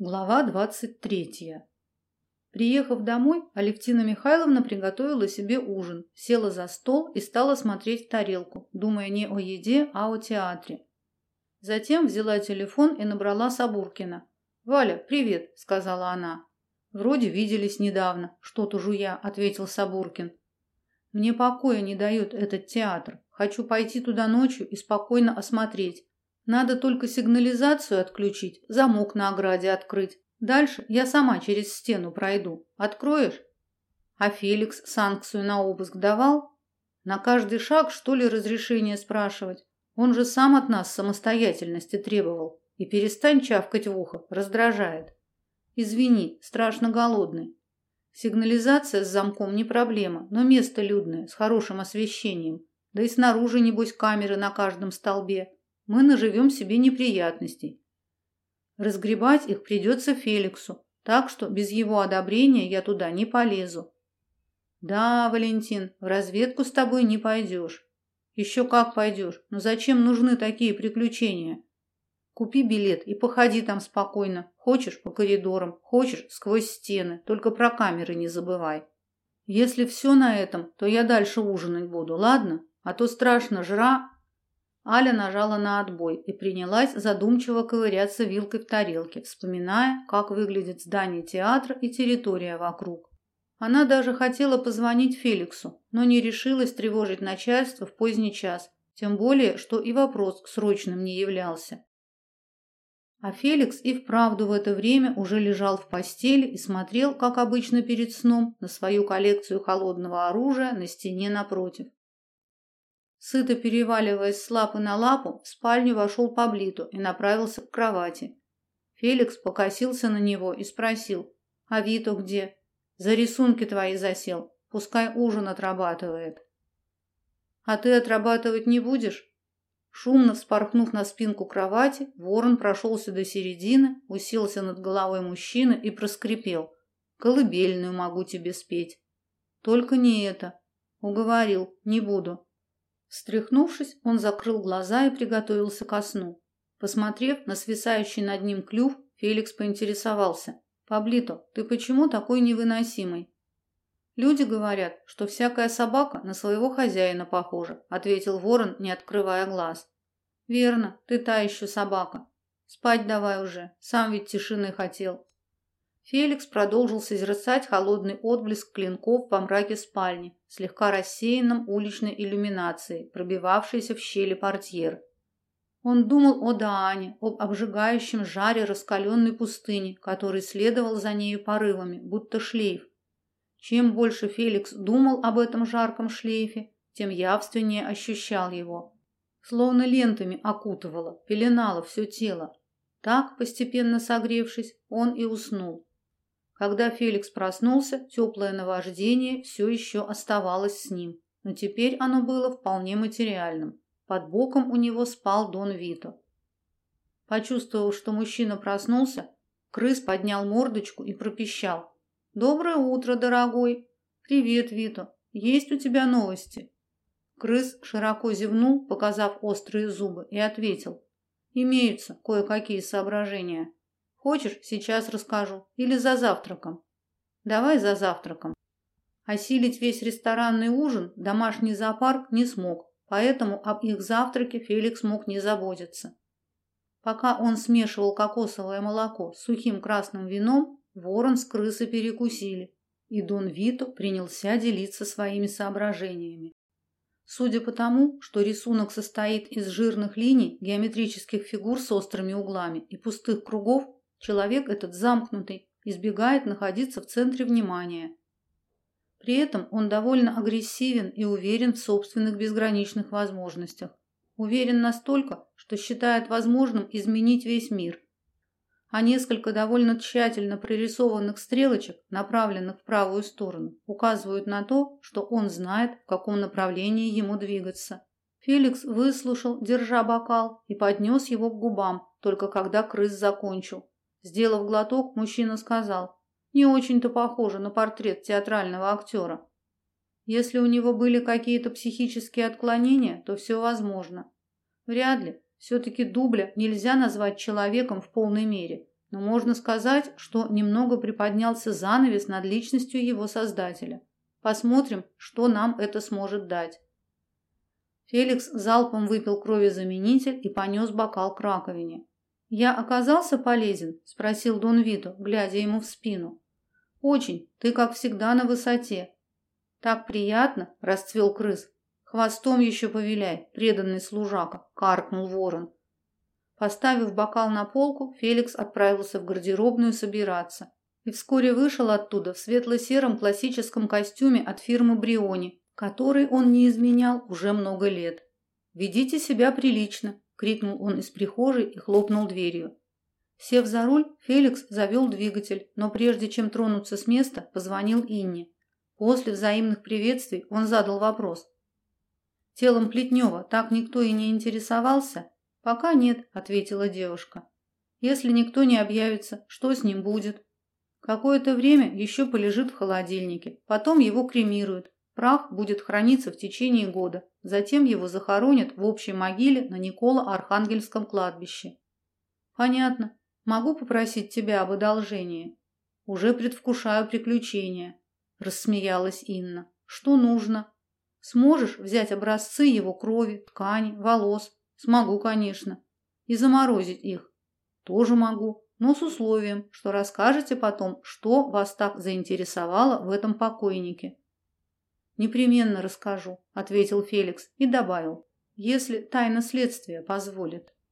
Глава двадцать третья. Приехав домой, Алевтина Михайловна приготовила себе ужин, села за стол и стала смотреть в тарелку, думая не о еде, а о театре. Затем взяла телефон и набрала Сабуркина. «Валя, привет», — сказала она. «Вроде виделись недавно, что-то жуя», — ответил Сабуркин. «Мне покоя не дает этот театр. Хочу пойти туда ночью и спокойно осмотреть. Надо только сигнализацию отключить, замок на ограде открыть. Дальше я сама через стену пройду. Откроешь? А Феликс санкцию на обыск давал? На каждый шаг, что ли, разрешение спрашивать? Он же сам от нас самостоятельности требовал. И перестань чавкать в ухо, раздражает. Извини, страшно голодный. Сигнализация с замком не проблема, но место людное, с хорошим освещением. Да и снаружи, небось, камеры на каждом столбе мы наживем себе неприятностей. Разгребать их придется Феликсу, так что без его одобрения я туда не полезу. Да, Валентин, в разведку с тобой не пойдешь. Еще как пойдешь, но зачем нужны такие приключения? Купи билет и походи там спокойно. Хочешь по коридорам, хочешь сквозь стены, только про камеры не забывай. Если все на этом, то я дальше ужинать буду, ладно? А то страшно жра, Аля нажала на отбой и принялась задумчиво ковыряться вилкой в тарелке, вспоминая, как выглядит здание театра и территория вокруг. Она даже хотела позвонить Феликсу, но не решилась тревожить начальство в поздний час, тем более, что и вопрос срочным не являлся. А Феликс и вправду в это время уже лежал в постели и смотрел, как обычно перед сном, на свою коллекцию холодного оружия на стене напротив. Сыто переваливаясь с лапы на лапу, в спальню вошел Паблито и направился к кровати. Феликс покосился на него и спросил, «А Вито где?» «За рисунки твои засел, пускай ужин отрабатывает». «А ты отрабатывать не будешь?» Шумно вспорхнув на спинку кровати, ворон прошелся до середины, уселся над головой мужчины и проскрипел. «Колыбельную могу тебе спеть». «Только не это». Уговорил, не буду. Встряхнувшись, он закрыл глаза и приготовился ко сну. Посмотрев на свисающий над ним клюв, Феликс поинтересовался. «Паблито, ты почему такой невыносимый?» «Люди говорят, что всякая собака на своего хозяина похожа», ответил ворон, не открывая глаз. «Верно, ты та еще собака. Спать давай уже, сам ведь тишины хотел». Феликс продолжил созерцать холодный отблеск клинков во мраке спальни, слегка рассеянном уличной иллюминацией, пробивавшейся в щели портьер. Он думал о Даане, об обжигающем жаре раскаленной пустыни, который следовал за нею порывами, будто шлейф. Чем больше Феликс думал об этом жарком шлейфе, тем явственнее ощущал его. Словно лентами окутывало, пеленало все тело. Так, постепенно согревшись, он и уснул. Когда Феликс проснулся, теплое наваждение все еще оставалось с ним, но теперь оно было вполне материальным. Под боком у него спал Дон Вито. Почувствовав, что мужчина проснулся, крыс поднял мордочку и пропищал: "Доброе утро, дорогой. Привет, Вито. Есть у тебя новости?" Крыс широко зевнул, показав острые зубы, и ответил: "Имеются кое-какие соображения". Хочешь, сейчас расскажу. Или за завтраком. Давай за завтраком. Осилить весь ресторанный ужин домашний зоопарк не смог, поэтому об их завтраке Феликс мог не заботиться. Пока он смешивал кокосовое молоко с сухим красным вином, ворон с крысой перекусили, и Дон Вито принялся делиться своими соображениями. Судя по тому, что рисунок состоит из жирных линий, геометрических фигур с острыми углами и пустых кругов, Человек этот замкнутый, избегает находиться в центре внимания. При этом он довольно агрессивен и уверен в собственных безграничных возможностях. Уверен настолько, что считает возможным изменить весь мир. А несколько довольно тщательно прорисованных стрелочек, направленных в правую сторону, указывают на то, что он знает, в каком направлении ему двигаться. Феликс выслушал, держа бокал, и поднес его к губам, только когда крыс закончил. Сделав глоток, мужчина сказал: "Не очень-то похоже на портрет театрального актера. Если у него были какие-то психические отклонения, то все возможно. Вряд ли. все таки дубля нельзя назвать человеком в полной мере. но можно сказать, что немного приподнялся занавес над личностью его создателя. Посмотрим, что нам это сможет дать. Феликс залпом выпил кровезаменитель и понес бокал к раковине. «Я оказался полезен?» – спросил Дон Вито, глядя ему в спину. «Очень. Ты, как всегда, на высоте». «Так приятно!» – расцвел крыс. «Хвостом еще повеляй, преданный служака!» – каркнул ворон. Поставив бокал на полку, Феликс отправился в гардеробную собираться и вскоре вышел оттуда в светло-сером классическом костюме от фирмы Бриони, который он не изменял уже много лет. «Ведите себя прилично», – крикнул он из прихожей и хлопнул дверью. Сев за руль, Феликс завел двигатель, но прежде чем тронуться с места, позвонил Инне. После взаимных приветствий он задал вопрос. «Телом Плетнева так никто и не интересовался?» «Пока нет», – ответила девушка. «Если никто не объявится, что с ним будет?» «Какое-то время еще полежит в холодильнике, потом его кремируют, Прах будет храниться в течение года, затем его захоронят в общей могиле на Николо-Архангельском кладбище. Понятно. Могу попросить тебя об одолжении? Уже предвкушаю приключения, рассмеялась Инна. Что нужно? Сможешь взять образцы его крови, ткани, волос? Смогу, конечно. И заморозить их. Тоже могу, но с условием, что расскажете потом, что вас так заинтересовало в этом покойнике. Непременно расскажу, ответил Феликс и добавил: если тайна следствия позволит.